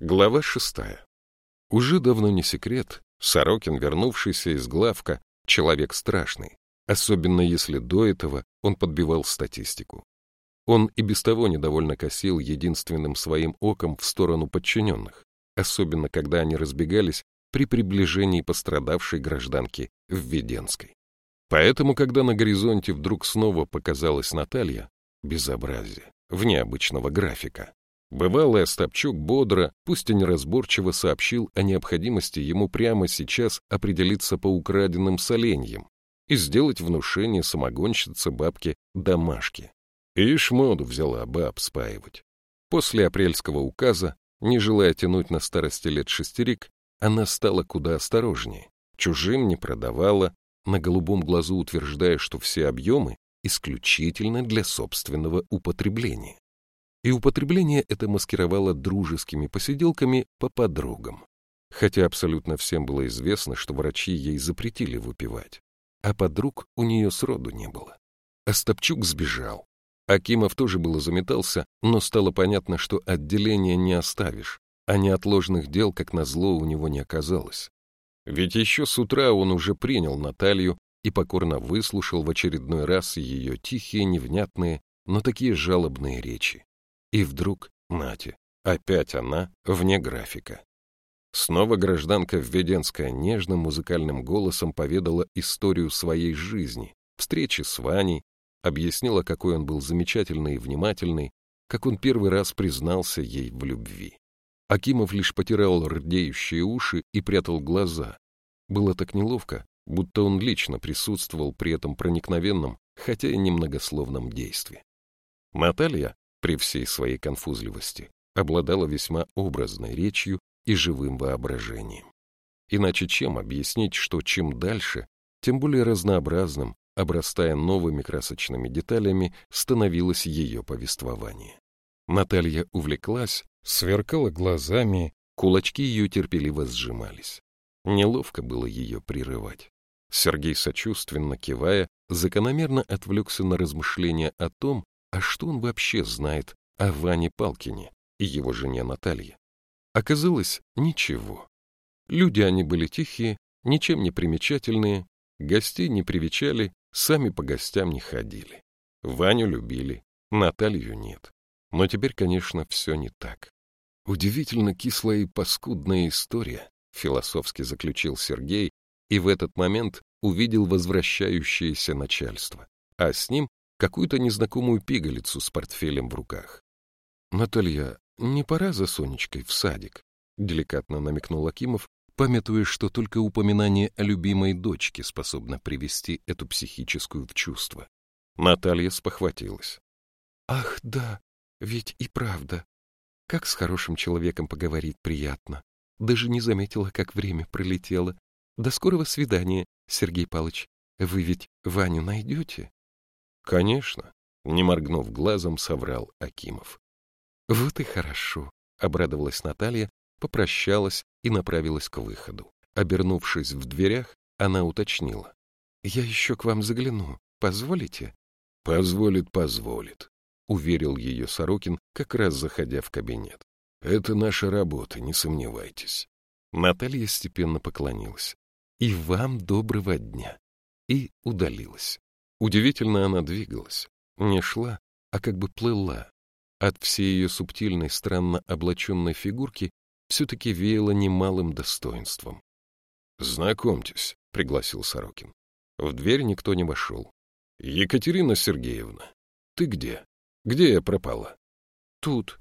Глава шестая. Уже давно не секрет, Сорокин, вернувшийся из главка, человек страшный, особенно если до этого он подбивал статистику. Он и без того недовольно косил единственным своим оком в сторону подчиненных, особенно когда они разбегались при приближении пострадавшей гражданки в Веденской. Поэтому, когда на горизонте вдруг снова показалась Наталья, безобразие, вне обычного графика, Бывалый Остапчук бодро, пусть и неразборчиво сообщил о необходимости ему прямо сейчас определиться по украденным соленьям и сделать внушение самогонщице бабке домашки. Ишь моду взяла баб спаивать. После апрельского указа, не желая тянуть на старости лет шестерик, она стала куда осторожнее, чужим не продавала, на голубом глазу утверждая, что все объемы исключительно для собственного употребления и употребление это маскировало дружескими посиделками по подругам. Хотя абсолютно всем было известно, что врачи ей запретили выпивать, а подруг у нее сроду не было. Остапчук сбежал. Акимов тоже было заметался, но стало понятно, что отделение не оставишь, а неотложных дел, как назло, у него не оказалось. Ведь еще с утра он уже принял Наталью и покорно выслушал в очередной раз ее тихие, невнятные, но такие жалобные речи. И вдруг, нате, опять она вне графика. Снова гражданка Введенская нежным музыкальным голосом поведала историю своей жизни, встречи с Ваней, объяснила, какой он был замечательный и внимательный, как он первый раз признался ей в любви. Акимов лишь потирал рдеющие уши и прятал глаза. Было так неловко, будто он лично присутствовал при этом проникновенном, хотя и немногословном действии. Наталья, при всей своей конфузливости, обладала весьма образной речью и живым воображением. Иначе чем объяснить, что чем дальше, тем более разнообразным, обрастая новыми красочными деталями, становилось ее повествование. Наталья увлеклась, сверкала глазами, кулачки ее терпеливо сжимались. Неловко было ее прерывать. Сергей, сочувственно кивая, закономерно отвлекся на размышления о том, а что он вообще знает о Ване Палкине и его жене Наталье? Оказалось, ничего. Люди они были тихие, ничем не примечательные, гостей не привечали, сами по гостям не ходили. Ваню любили, Наталью нет. Но теперь, конечно, все не так. Удивительно кислая и паскудная история, философски заключил Сергей, и в этот момент увидел возвращающееся начальство, а с ним какую-то незнакомую пигалицу с портфелем в руках. — Наталья, не пора за Сонечкой в садик? — деликатно намекнул Акимов, памятуя, что только упоминание о любимой дочке способно привести эту психическую в чувство. Наталья спохватилась. — Ах, да, ведь и правда. Как с хорошим человеком поговорить приятно. Даже не заметила, как время пролетело. До скорого свидания, Сергей Палыч. Вы ведь Ваню найдете? Конечно, не моргнув глазом, соврал Акимов. Вот и хорошо, обрадовалась Наталья, попрощалась и направилась к выходу. Обернувшись в дверях, она уточнила. «Я еще к вам загляну. Позволите?» «Позволит, позволит», — уверил ее Сорокин, как раз заходя в кабинет. «Это наша работа, не сомневайтесь». Наталья степенно поклонилась. «И вам доброго дня!» И удалилась. Удивительно она двигалась, не шла, а как бы плыла. От всей ее субтильной, странно облаченной фигурки все-таки веяло немалым достоинством. — Знакомьтесь, — пригласил Сорокин. В дверь никто не вошел. — Екатерина Сергеевна, ты где? Где я пропала? — Тут.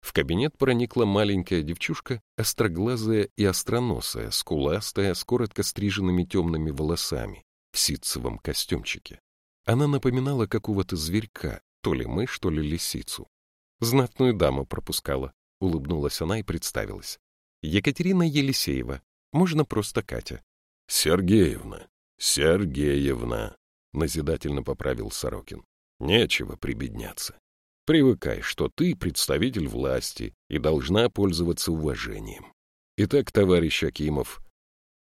В кабинет проникла маленькая девчушка, остроглазая и остроносая, скуластая, с коротко стриженными темными волосами, в ситцевом костюмчике. Она напоминала какого-то зверька, то ли мышь, то ли лисицу. Знатную даму пропускала. Улыбнулась она и представилась. Екатерина Елисеева. Можно просто Катя. — Сергеевна, Сергеевна, — назидательно поправил Сорокин. — Нечего прибедняться. Привыкай, что ты представитель власти и должна пользоваться уважением. Итак, товарищ Акимов,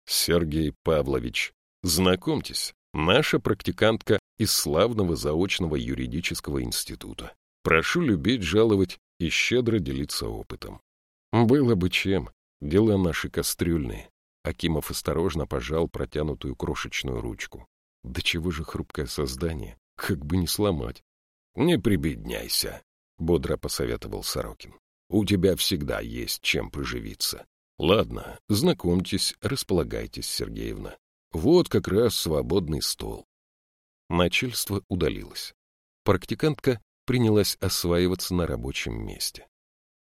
Сергей Павлович, знакомьтесь, наша практикантка из славного заочного юридического института. Прошу любить, жаловать и щедро делиться опытом. Было бы чем. Дела наши кастрюльные. Акимов осторожно пожал протянутую крошечную ручку. Да чего же хрупкое создание, как бы не сломать. — Не прибедняйся, — бодро посоветовал Сорокин. — У тебя всегда есть чем поживиться. Ладно, знакомьтесь, располагайтесь, Сергеевна. Вот как раз свободный стол. Начальство удалилось. Практикантка принялась осваиваться на рабочем месте.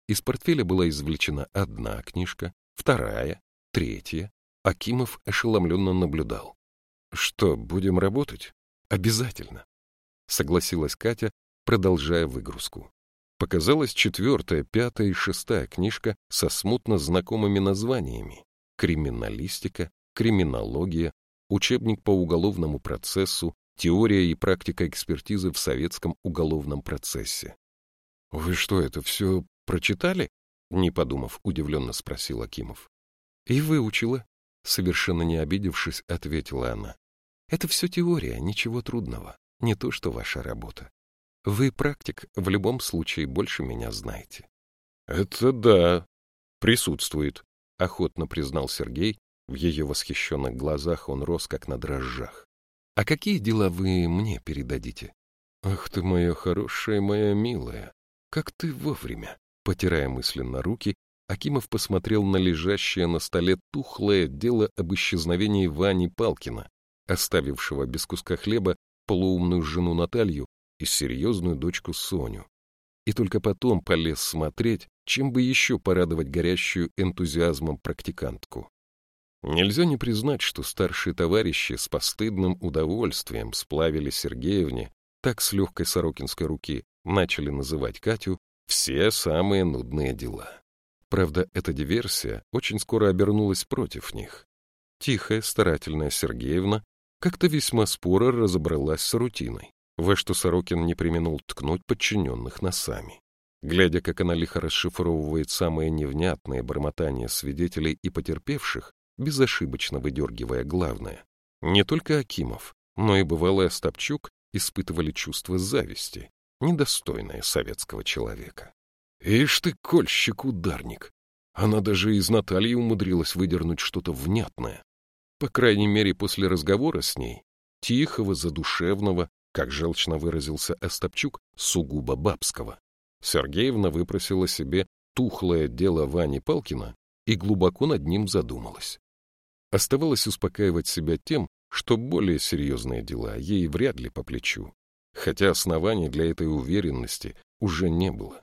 Из портфеля была извлечена одна книжка, вторая, третья. Акимов ошеломленно наблюдал. «Что, будем работать?» «Обязательно», — согласилась Катя, продолжая выгрузку. Показалась четвертая, пятая и шестая книжка со смутно знакомыми названиями. Криминалистика, криминология, учебник по уголовному процессу, теория и практика экспертизы в советском уголовном процессе. — Вы что, это все прочитали? — не подумав, удивленно спросил Акимов. — И выучила, Совершенно не обидевшись, ответила она. Это все теория, ничего трудного. Не то, что ваша работа. Вы практик, в любом случае больше меня знаете. Это да, присутствует, охотно признал Сергей. В ее восхищенных глазах он рос, как на дрожжах. А какие дела вы мне передадите? Ах ты моя хорошая, моя милая, как ты вовремя. Потирая мысленно руки, Акимов посмотрел на лежащее на столе тухлое дело об исчезновении Вани Палкина, оставившего без куска хлеба полуумную жену Наталью и серьезную дочку Соню. И только потом полез смотреть, чем бы еще порадовать горящую энтузиазмом практикантку. Нельзя не признать, что старшие товарищи с постыдным удовольствием сплавили Сергеевне, так с легкой сорокинской руки начали называть Катю, все самые нудные дела. Правда, эта диверсия очень скоро обернулась против них. Тихая, старательная Сергеевна как-то весьма споро разобралась с рутиной, во что Сорокин не применул ткнуть подчиненных носами. Глядя, как она лихо расшифровывает самые невнятные бормотания свидетелей и потерпевших, безошибочно выдергивая главное, не только Акимов, но и бывалый Остапчук испытывали чувство зависти, недостойное советского человека. Ишь ты, кольщик-ударник! Она даже из Натальи умудрилась выдернуть что-то внятное. По крайней мере, после разговора с ней, тихого, задушевного, как желчно выразился Остапчук, сугубо бабского. Сергеевна выпросила себе тухлое дело Вани Палкина и глубоко над ним задумалась. Оставалось успокаивать себя тем, что более серьезные дела ей вряд ли по плечу, хотя оснований для этой уверенности уже не было.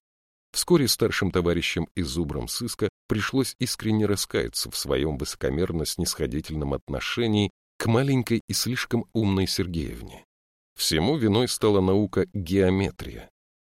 Вскоре старшим товарищам и зубрам сыска пришлось искренне раскаяться в своем высокомерно-снисходительном отношении к маленькой и слишком умной Сергеевне. Всему виной стала наука геометрия,